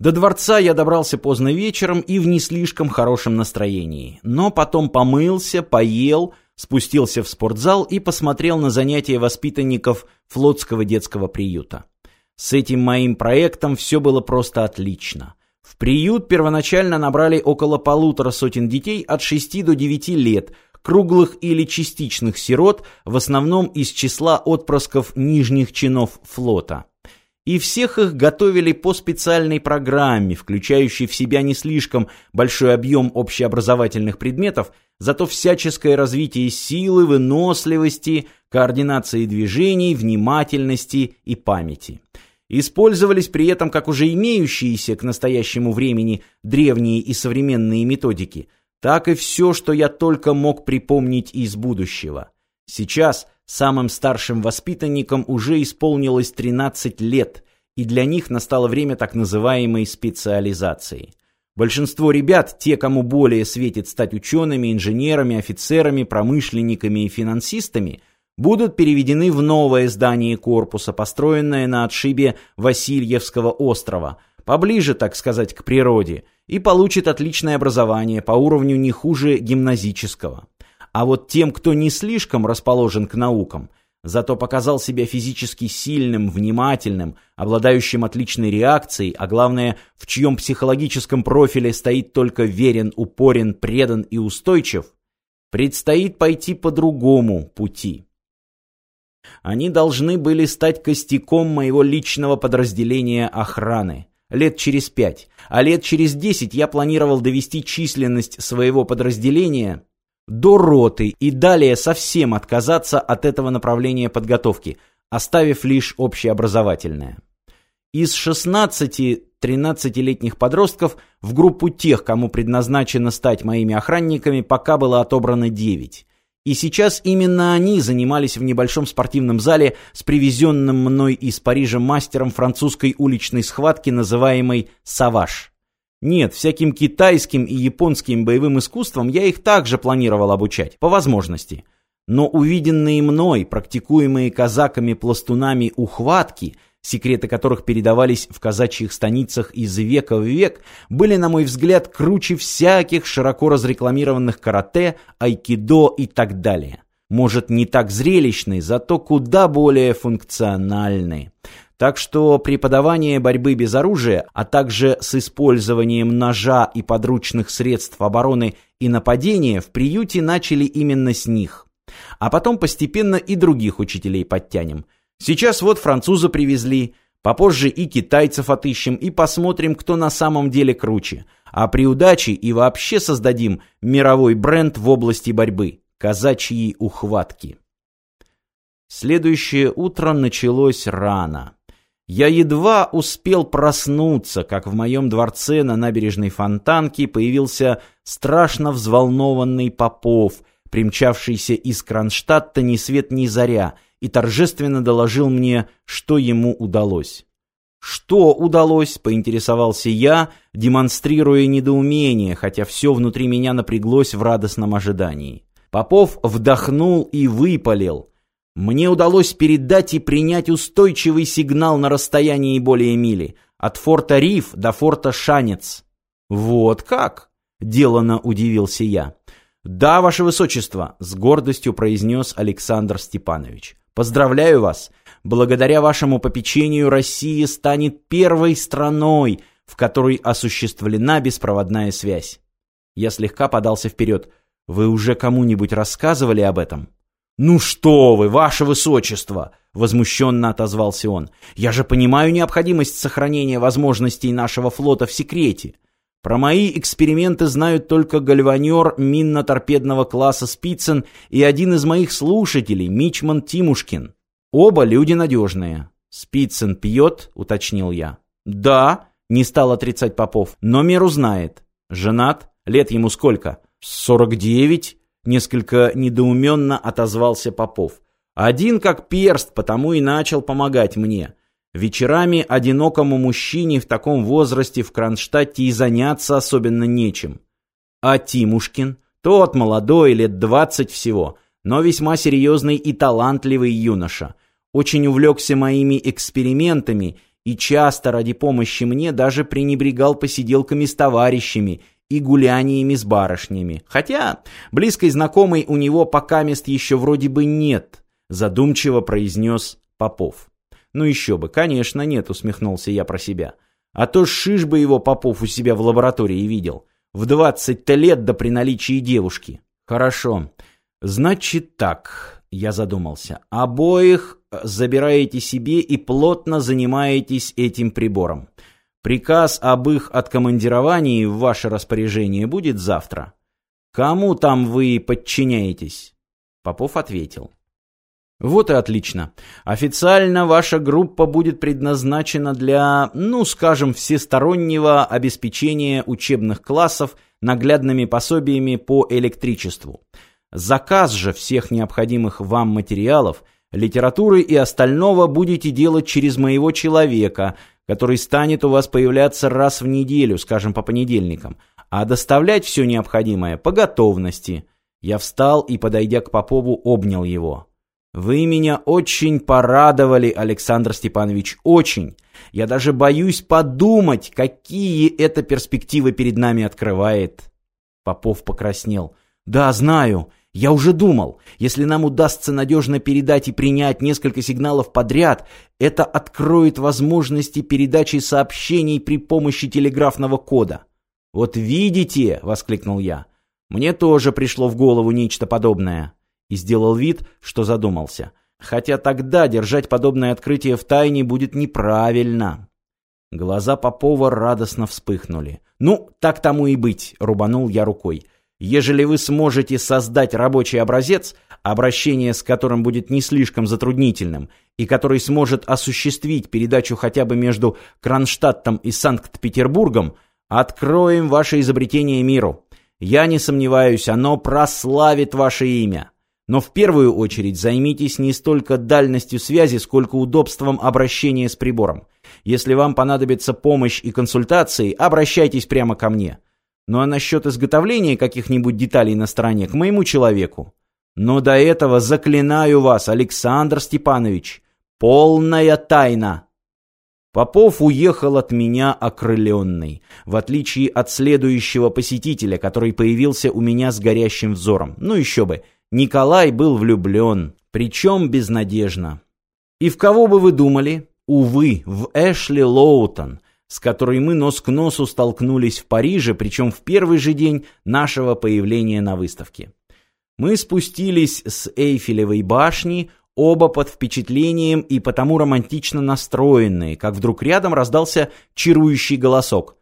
До дворца я добрался поздно вечером и в не слишком хорошем настроении, но потом помылся, поел, спустился в спортзал и посмотрел на занятия воспитанников флотского детского приюта. С этим моим проектом все было просто отлично. В приют первоначально набрали около полутора сотен детей от 6 до 9 лет, круглых или частичных сирот, в основном из числа отпрысков нижних чинов флота и всех их готовили по специальной программе, включающей в себя не слишком большой объем общеобразовательных предметов, зато всяческое развитие силы, выносливости, координации движений, внимательности и памяти. Использовались при этом как уже имеющиеся к настоящему времени древние и современные методики, так и все, что я только мог припомнить из будущего. Сейчас – Самым старшим воспитанникам уже исполнилось 13 лет, и для них настало время так называемой специализации. Большинство ребят, те, кому более светит стать учеными, инженерами, офицерами, промышленниками и финансистами, будут переведены в новое здание корпуса, построенное на отшибе Васильевского острова, поближе, так сказать, к природе, и получат отличное образование по уровню не хуже гимназического. А вот тем, кто не слишком расположен к наукам, зато показал себя физически сильным, внимательным, обладающим отличной реакцией, а главное, в чьем психологическом профиле стоит только верен, упорен, предан и устойчив, предстоит пойти по другому пути. Они должны были стать костяком моего личного подразделения охраны. Лет через пять, а лет через десять я планировал довести численность своего подразделения до роты и далее совсем отказаться от этого направления подготовки, оставив лишь общеобразовательное. Из 16-13-летних подростков в группу тех, кому предназначено стать моими охранниками, пока было отобрано 9. И сейчас именно они занимались в небольшом спортивном зале с привезенным мной из Парижа мастером французской уличной схватки, называемой «Саваш». Нет, всяким китайским и японским боевым искусствам я их также планировал обучать, по возможности. Но увиденные мной, практикуемые казаками-пластунами ухватки, секреты которых передавались в казачьих станицах из века в век, были, на мой взгляд, круче всяких широко разрекламированных карате, айкидо и так далее. Может, не так зрелищные, зато куда более функциональные. Так что преподавание борьбы без оружия, а также с использованием ножа и подручных средств обороны и нападения в приюте начали именно с них. А потом постепенно и других учителей подтянем. Сейчас вот французы привезли, попозже и китайцев отыщем и посмотрим, кто на самом деле круче. А при удаче и вообще создадим мировой бренд в области борьбы – казачьи ухватки. Следующее утро началось рано. Я едва успел проснуться, как в моем дворце на набережной Фонтанки появился страшно взволнованный Попов, примчавшийся из Кронштадта ни свет ни заря, и торжественно доложил мне, что ему удалось. «Что удалось?» — поинтересовался я, демонстрируя недоумение, хотя все внутри меня напряглось в радостном ожидании. Попов вдохнул и выпалил. Мне удалось передать и принять устойчивый сигнал на расстоянии более мили, от форта Риф до форта Шанец. Вот как? Делано удивился я. Да, ваше высочество, с гордостью произнес Александр Степанович. Поздравляю вас. Благодаря вашему попечению Россия станет первой страной, в которой осуществлена беспроводная связь. Я слегка подался вперед. Вы уже кому-нибудь рассказывали об этом? «Ну что вы, ваше высочество!» — возмущенно отозвался он. «Я же понимаю необходимость сохранения возможностей нашего флота в секрете. Про мои эксперименты знают только гальванер минно-торпедного класса «Спицын» и один из моих слушателей, Мичман Тимушкин. Оба люди надежные. «Спицын пьет?» — уточнил я. «Да», — не стал отрицать Попов, — «но меру знает. Женат? Лет ему сколько?» «Сорок девять?» Несколько недоуменно отозвался Попов. Один как перст, потому и начал помогать мне. Вечерами одинокому мужчине в таком возрасте в Кронштадте и заняться особенно нечем. А Тимушкин? Тот молодой, лет двадцать всего, но весьма серьезный и талантливый юноша. Очень увлекся моими экспериментами и часто ради помощи мне даже пренебрегал посиделками с товарищами и гуляниями с барышнями. Хотя близкой знакомой у него пока мест еще вроде бы нет, задумчиво произнес Попов. Ну еще бы, конечно нет, усмехнулся я про себя. А то шиш бы его Попов у себя в лаборатории видел. В двадцать-то лет да при наличии девушки. Хорошо. Значит так, я задумался. Обоих забираете себе и плотно занимаетесь этим прибором. Приказ об их откомандировании в ваше распоряжение будет завтра. Кому там вы подчиняетесь? Попов ответил. Вот и отлично. Официально ваша группа будет предназначена для, ну, скажем, всестороннего обеспечения учебных классов наглядными пособиями по электричеству. Заказ же всех необходимых вам материалов, литературы и остального будете делать через моего человека, который станет у вас появляться раз в неделю, скажем, по понедельникам, а доставлять все необходимое по готовности. Я встал и, подойдя к Попову, обнял его. Вы меня очень порадовали, Александр Степанович, очень. Я даже боюсь подумать, какие это перспективы перед нами открывает. Попов покраснел. Да, знаю. Я уже думал, если нам удастся надежно передать и принять несколько сигналов подряд, это откроет возможности передачи сообщений при помощи телеграфного кода. «Вот видите!» — воскликнул я. «Мне тоже пришло в голову нечто подобное» и сделал вид, что задумался. Хотя тогда держать подобное открытие в тайне будет неправильно. Глаза Попова радостно вспыхнули. «Ну, так тому и быть», — рубанул я рукой. «Ежели вы сможете создать рабочий образец, обращение с которым будет не слишком затруднительным, и который сможет осуществить передачу хотя бы между Кронштадтом и Санкт-Петербургом, откроем ваше изобретение миру. Я не сомневаюсь, оно прославит ваше имя». Но в первую очередь займитесь не столько дальностью связи, сколько удобством обращения с прибором. Если вам понадобится помощь и консультации, обращайтесь прямо ко мне. Ну а насчет изготовления каких-нибудь деталей на стороне к моему человеку. Но до этого заклинаю вас, Александр Степанович, полная тайна. Попов уехал от меня окрыленный, в отличие от следующего посетителя, который появился у меня с горящим взором. Ну еще бы, Николай был влюблен, причем безнадежно. И в кого бы вы думали? Увы, в Эшли Лоутон, с которой мы нос к носу столкнулись в Париже, причем в первый же день нашего появления на выставке. Мы спустились с Эйфелевой башни, оба под впечатлением и потому романтично настроенные, как вдруг рядом раздался чарующий голосок.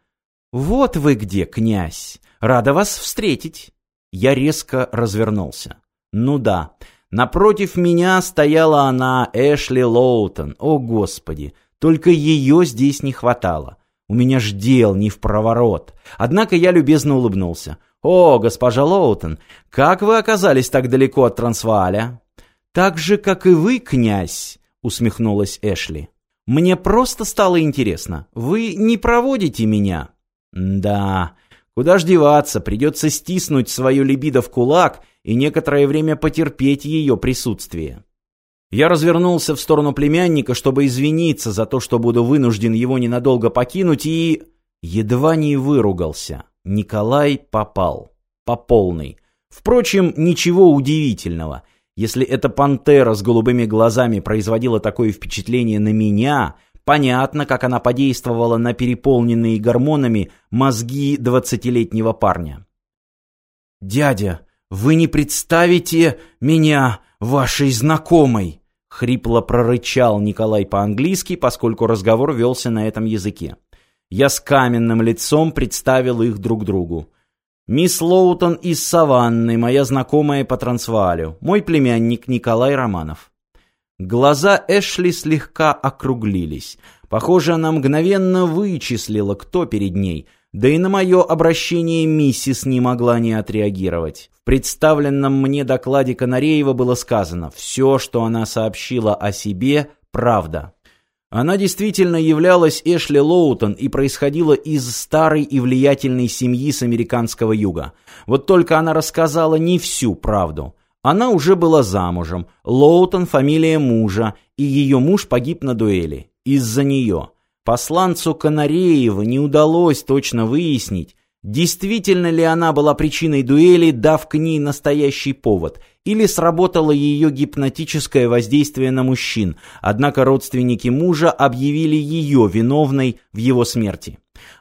«Вот вы где, князь! Рада вас встретить!» Я резко развернулся. Ну да, напротив меня стояла она, Эшли Лоутон. О, Господи, только ее здесь не хватало. У меня ж дел не в проворот. Однако я любезно улыбнулся. «О, госпожа Лоутон, как вы оказались так далеко от Трансвааля?» «Так же, как и вы, князь», — усмехнулась Эшли. «Мне просто стало интересно. Вы не проводите меня?» «Да, куда ж деваться, придется стиснуть свою либидо в кулак и некоторое время потерпеть ее присутствие. Я развернулся в сторону племянника, чтобы извиниться за то, что буду вынужден его ненадолго покинуть, и... Едва не выругался. Николай попал. По полной. Впрочем, ничего удивительного. Если эта пантера с голубыми глазами производила такое впечатление на меня, понятно, как она подействовала на переполненные гормонами мозги двадцатилетнего парня. «Дядя!» «Вы не представите меня вашей знакомой!» — хрипло прорычал Николай по-английски, поскольку разговор велся на этом языке. Я с каменным лицом представил их друг другу. «Мисс Лоутон из Саванны, моя знакомая по Трансваалю, мой племянник Николай Романов». Глаза Эшли слегка округлились. Похоже, она мгновенно вычислила, кто перед ней, да и на мое обращение миссис не могла не отреагировать. Представленном мне докладе Канареева было сказано, все, что она сообщила о себе, правда. Она действительно являлась Эшли Лоутон и происходила из старой и влиятельной семьи с американского юга. Вот только она рассказала не всю правду. Она уже была замужем, Лоутон – фамилия мужа, и ее муж погиб на дуэли. Из-за нее. Посланцу Канареева не удалось точно выяснить, действительно ли она была причиной дуэли, дав к ней настоящий повод, или сработало ее гипнотическое воздействие на мужчин, однако родственники мужа объявили ее виновной в его смерти.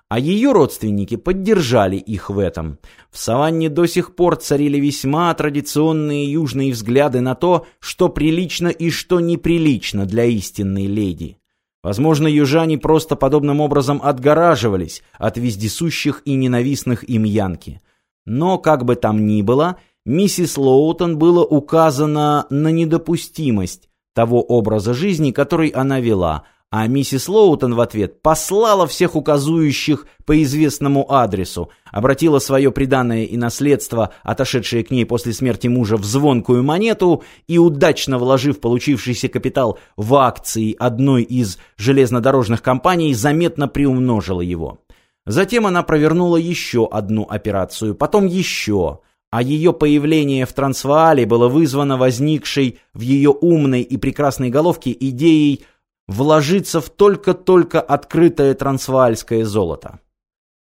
А ее родственники поддержали их в этом. В саванне до сих пор царили весьма традиционные южные взгляды на то, что прилично и что неприлично для истинной леди. Возможно, южане просто подобным образом отгораживались от вездесущих и ненавистных им янки. Но, как бы там ни было, миссис Лоутон было указано на недопустимость того образа жизни, который она вела – а миссис Лоутон в ответ послала всех указующих по известному адресу, обратила свое приданное и наследство, отошедшее к ней после смерти мужа, в звонкую монету и, удачно вложив получившийся капитал в акции одной из железнодорожных компаний, заметно приумножила его. Затем она провернула еще одну операцию, потом еще – а ее появление в Трансваале было вызвано возникшей в ее умной и прекрасной головке идеей вложиться в только-только открытое трансваальское золото.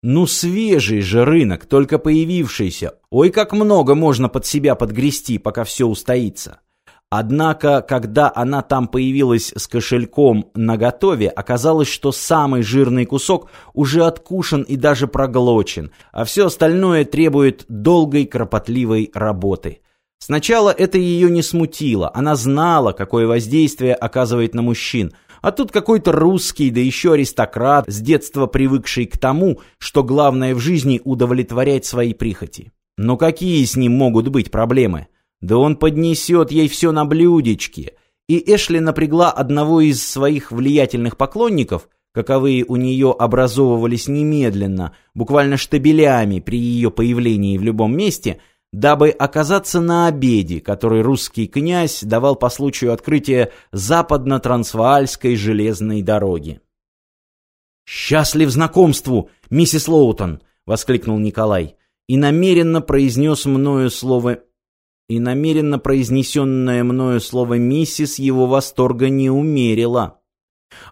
Ну свежий же рынок, только появившийся. Ой, как много можно под себя подгрести, пока все устоится. Однако, когда она там появилась с кошельком наготове, оказалось, что самый жирный кусок уже откушен и даже проглочен, а все остальное требует долгой кропотливой работы. Сначала это ее не смутило, она знала, какое воздействие оказывает на мужчин – а тут какой-то русский, да еще аристократ, с детства привыкший к тому, что главное в жизни удовлетворять свои прихоти. Но какие с ним могут быть проблемы? Да он поднесет ей все на блюдечке. И Эшли напрягла одного из своих влиятельных поклонников, каковые у нее образовывались немедленно, буквально штабелями при ее появлении в любом месте – дабы оказаться на обеде, который русский князь давал по случаю открытия западно-трансваальской железной дороги. «Счастлив знакомству, миссис Лоутон!» — воскликнул Николай. И намеренно произнес мною слово... И намеренно произнесенное мною слово «миссис» его восторга не умерило.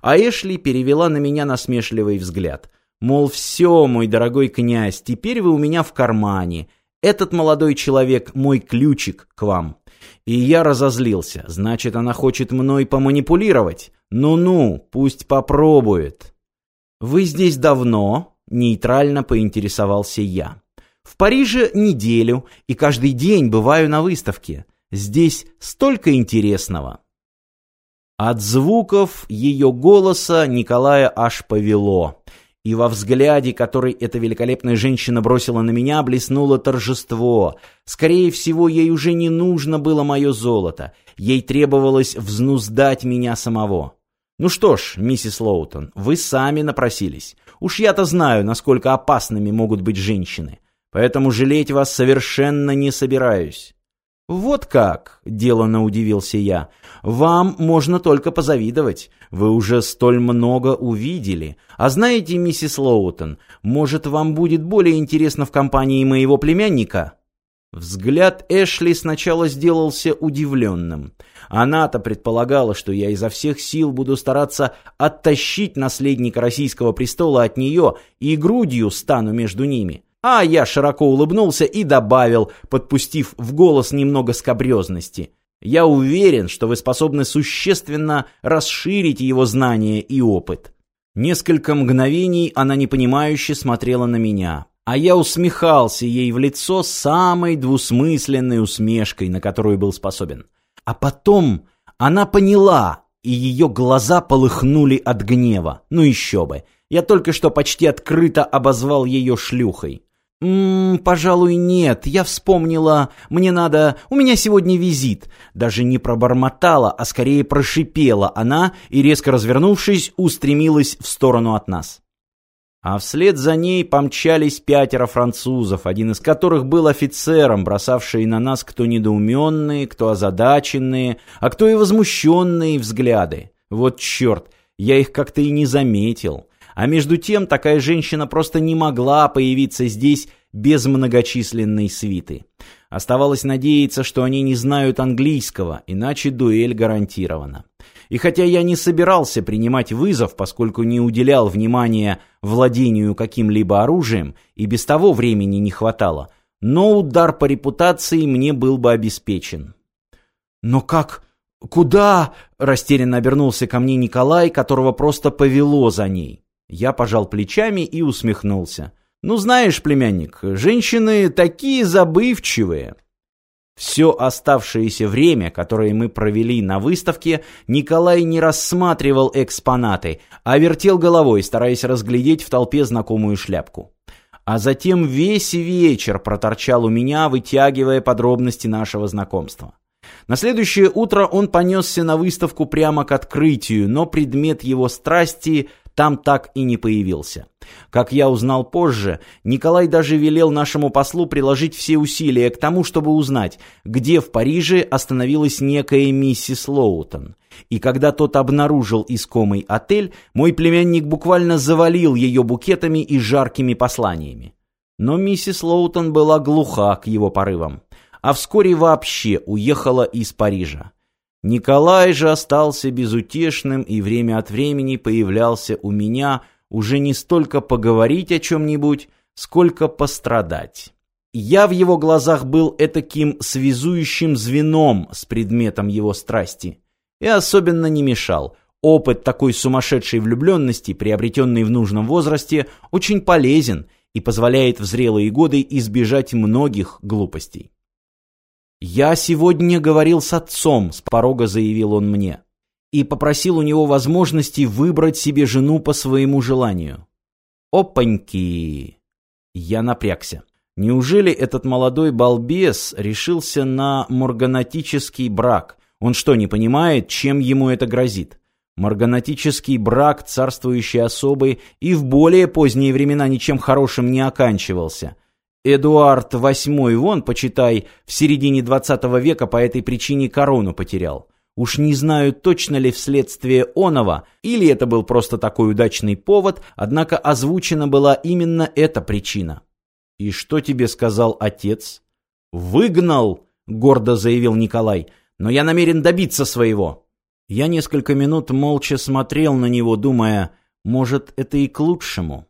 А Эшли перевела на меня насмешливый взгляд. Мол, все, мой дорогой князь, теперь вы у меня в кармане, этот молодой человек мой ключик к вам. И я разозлился. Значит, она хочет мной поманипулировать. Ну-ну, пусть попробует. Вы здесь давно? Нейтрально поинтересовался я. В Париже неделю, и каждый день бываю на выставке. Здесь столько интересного. От звуков ее голоса Николая аж повело и во взгляде, который эта великолепная женщина бросила на меня, блеснуло торжество. Скорее всего, ей уже не нужно было мое золото. Ей требовалось взнуздать меня самого. Ну что ж, миссис Лоутон, вы сами напросились. Уж я-то знаю, насколько опасными могут быть женщины. Поэтому жалеть вас совершенно не собираюсь. «Вот как!» — деланно удивился я. «Вам можно только позавидовать. Вы уже столь много увидели. А знаете, миссис Лоутон, может, вам будет более интересно в компании моего племянника?» Взгляд Эшли сначала сделался удивленным. Она-то предполагала, что я изо всех сил буду стараться оттащить наследника российского престола от нее и грудью стану между ними. А я широко улыбнулся и добавил, подпустив в голос немного скобрезности. Я уверен, что вы способны существенно расширить его знания и опыт. Несколько мгновений она непонимающе смотрела на меня, а я усмехался ей в лицо самой двусмысленной усмешкой, на которую был способен. А потом она поняла, и ее глаза полыхнули от гнева. Ну еще бы, я только что почти открыто обозвал ее шлюхой. «Ммм, пожалуй, нет. Я вспомнила. Мне надо... У меня сегодня визит». Даже не пробормотала, а скорее прошипела она и, резко развернувшись, устремилась в сторону от нас. А вслед за ней помчались пятеро французов, один из которых был офицером, бросавший на нас кто недоуменные, кто озадаченные, а кто и возмущенные взгляды. Вот черт, я их как-то и не заметил. А между тем такая женщина просто не могла появиться здесь без многочисленной свиты. Оставалось надеяться, что они не знают английского, иначе дуэль гарантирована. И хотя я не собирался принимать вызов, поскольку не уделял внимания владению каким-либо оружием, и без того времени не хватало, но удар по репутации мне был бы обеспечен. «Но как? Куда?» – растерянно обернулся ко мне Николай, которого просто повело за ней. Я пожал плечами и усмехнулся. «Ну, знаешь, племянник, женщины такие забывчивые». Все оставшееся время, которое мы провели на выставке, Николай не рассматривал экспонаты, а вертел головой, стараясь разглядеть в толпе знакомую шляпку. А затем весь вечер проторчал у меня, вытягивая подробности нашего знакомства. На следующее утро он понесся на выставку прямо к открытию, но предмет его страсти там так и не появился. Как я узнал позже, Николай даже велел нашему послу приложить все усилия к тому, чтобы узнать, где в Париже остановилась некая миссис Лоутон. И когда тот обнаружил искомый отель, мой племянник буквально завалил ее букетами и жаркими посланиями. Но миссис Лоутон была глуха к его порывам а вскоре вообще уехала из Парижа. Николай же остался безутешным и время от времени появлялся у меня уже не столько поговорить о чем-нибудь, сколько пострадать. Я в его глазах был этаким связующим звеном с предметом его страсти. И особенно не мешал. Опыт такой сумасшедшей влюбленности, приобретенный в нужном возрасте, очень полезен и позволяет в зрелые годы избежать многих глупостей. «Я сегодня говорил с отцом», — с порога заявил он мне, и попросил у него возможности выбрать себе жену по своему желанию. «Опаньки!» Я напрягся. Неужели этот молодой балбес решился на морганатический брак? Он что, не понимает, чем ему это грозит? Морганатический брак царствующей особы и в более поздние времена ничем хорошим не оканчивался — Эдуард VIII вон, почитай, в середине XX века по этой причине корону потерял. Уж не знаю, точно ли вследствие оного, или это был просто такой удачный повод, однако озвучена была именно эта причина. «И что тебе сказал отец?» «Выгнал!» — гордо заявил Николай. «Но я намерен добиться своего». Я несколько минут молча смотрел на него, думая, может, это и к лучшему.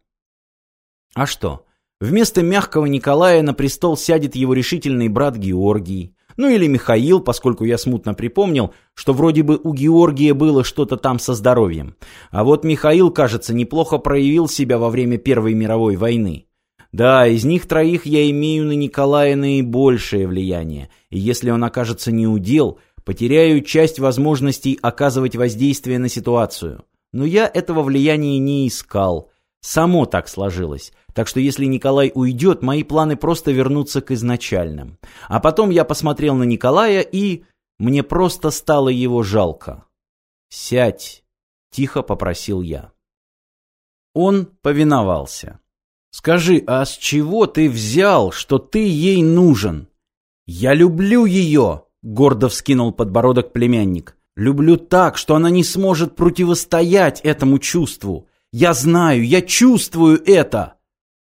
А что? Вместо мягкого Николая на престол сядет его решительный брат Георгий. Ну или Михаил, поскольку я смутно припомнил, что вроде бы у Георгия было что-то там со здоровьем. А вот Михаил, кажется, неплохо проявил себя во время Первой мировой войны. Да, из них троих я имею на Николая наибольшее влияние, и если он окажется неудел, потеряю часть возможностей оказывать воздействие на ситуацию. Но я этого влияния не искал. Само так сложилось. Так что если Николай уйдет, мои планы просто вернутся к изначальным. А потом я посмотрел на Николая и... Мне просто стало его жалко. «Сядь», — тихо попросил я. Он повиновался. «Скажи, а с чего ты взял, что ты ей нужен?» «Я люблю ее», — гордо вскинул подбородок племянник. «Люблю так, что она не сможет противостоять этому чувству. Я знаю, я чувствую это!»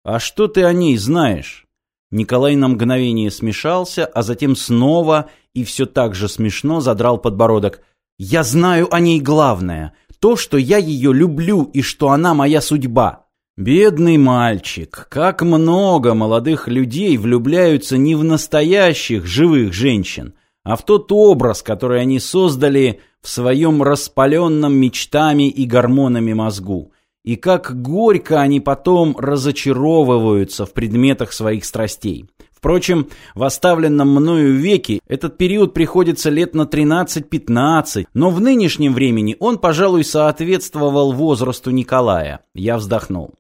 «А что ты о ней знаешь?» Николай на мгновение смешался, а затем снова и все так же смешно задрал подбородок. «Я знаю о ней главное. То, что я ее люблю и что она моя судьба». Бедный мальчик, как много молодых людей влюбляются не в настоящих живых женщин, а в тот образ, который они создали в своем распаленном мечтами и гормонами мозгу и как горько они потом разочаровываются в предметах своих страстей. Впрочем, в оставленном мною веке этот период приходится лет на 13-15, но в нынешнем времени он, пожалуй, соответствовал возрасту Николая. Я вздохнул.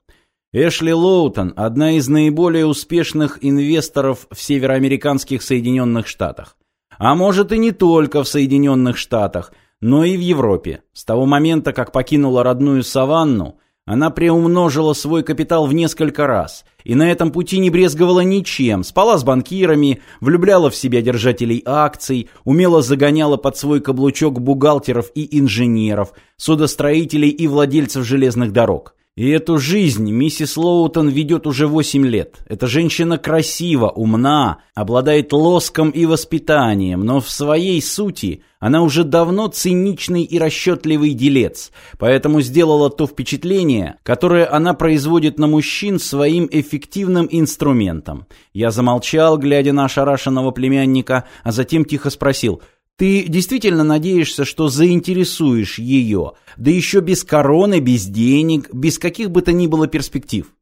Эшли Лоутон – одна из наиболее успешных инвесторов в североамериканских Соединенных Штатах. А может и не только в Соединенных Штатах, но и в Европе. С того момента, как покинула родную саванну, она приумножила свой капитал в несколько раз и на этом пути не брезговала ничем, спала с банкирами, влюбляла в себя держателей акций, умело загоняла под свой каблучок бухгалтеров и инженеров, судостроителей и владельцев железных дорог. И эту жизнь миссис Лоутон ведет уже восемь лет. Эта женщина красива, умна, обладает лоском и воспитанием, но в своей сути она уже давно циничный и расчетливый делец, поэтому сделала то впечатление, которое она производит на мужчин своим эффективным инструментом. Я замолчал, глядя на ошарашенного племянника, а затем тихо спросил – ты действительно надеешься, что заинтересуешь ее, да еще без короны, без денег, без каких бы то ни было перспектив?»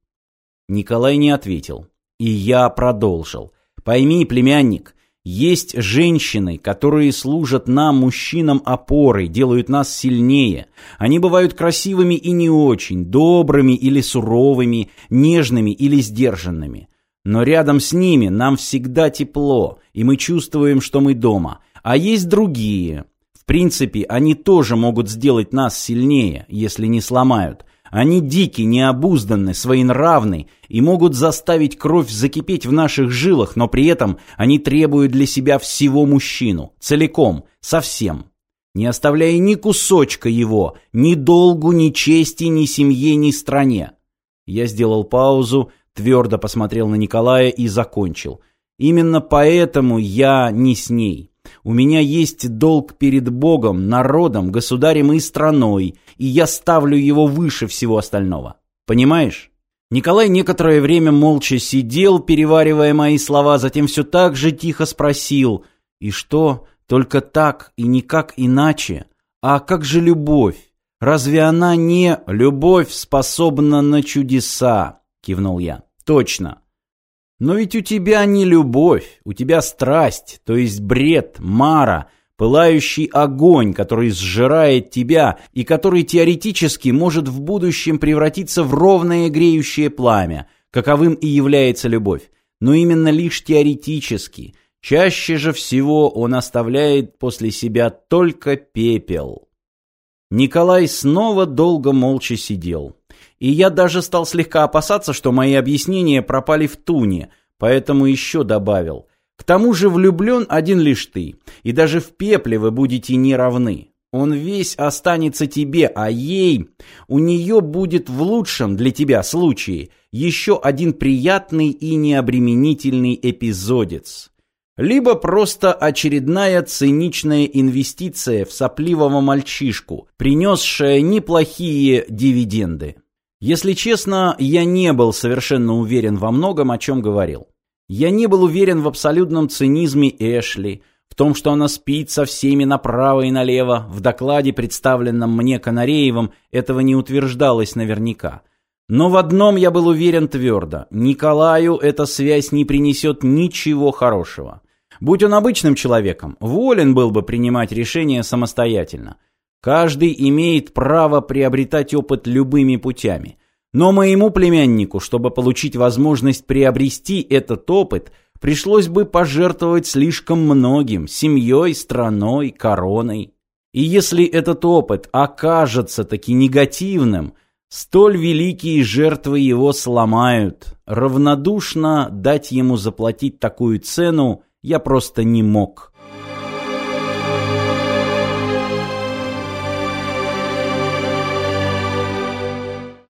Николай не ответил. И я продолжил. «Пойми, племянник, есть женщины, которые служат нам, мужчинам, опорой, делают нас сильнее. Они бывают красивыми и не очень, добрыми или суровыми, нежными или сдержанными. Но рядом с ними нам всегда тепло, и мы чувствуем, что мы дома – а есть другие. В принципе, они тоже могут сделать нас сильнее, если не сломают. Они дики, необузданны, своенравны и могут заставить кровь закипеть в наших жилах, но при этом они требуют для себя всего мужчину, целиком, совсем, не оставляя ни кусочка его, ни долгу, ни чести, ни семье, ни стране. Я сделал паузу, твердо посмотрел на Николая и закончил. Именно поэтому я не с ней. У меня есть долг перед Богом, народом, государем и страной, и я ставлю его выше всего остального. Понимаешь? Николай некоторое время молча сидел, переваривая мои слова, затем все так же тихо спросил, «И что, только так и никак иначе? А как же любовь? Разве она не любовь способна на чудеса?» — кивнул я. «Точно. Но ведь у тебя не любовь, у тебя страсть, то есть бред, мара, пылающий огонь, который сжирает тебя и который теоретически может в будущем превратиться в ровное греющее пламя, каковым и является любовь. Но именно лишь теоретически. Чаще же всего он оставляет после себя только пепел. Николай снова долго молча сидел. И я даже стал слегка опасаться, что мои объяснения пропали в туне, поэтому еще добавил. К тому же влюблен один лишь ты, и даже в пепле вы будете не равны. Он весь останется тебе, а ей, у нее будет в лучшем для тебя случае еще один приятный и необременительный эпизодец. Либо просто очередная циничная инвестиция в сопливого мальчишку, принесшая неплохие дивиденды. Если честно, я не был совершенно уверен во многом, о чем говорил. Я не был уверен в абсолютном цинизме Эшли, в том, что она спит со всеми направо и налево. В докладе, представленном мне Канареевым, этого не утверждалось наверняка. Но в одном я был уверен твердо. Николаю эта связь не принесет ничего хорошего. Будь он обычным человеком, волен был бы принимать решения самостоятельно. Каждый имеет право приобретать опыт любыми путями. Но моему племяннику, чтобы получить возможность приобрести этот опыт, пришлось бы пожертвовать слишком многим – семьей, страной, короной. И если этот опыт окажется таки негативным, столь великие жертвы его сломают. Равнодушно дать ему заплатить такую цену я просто не мог.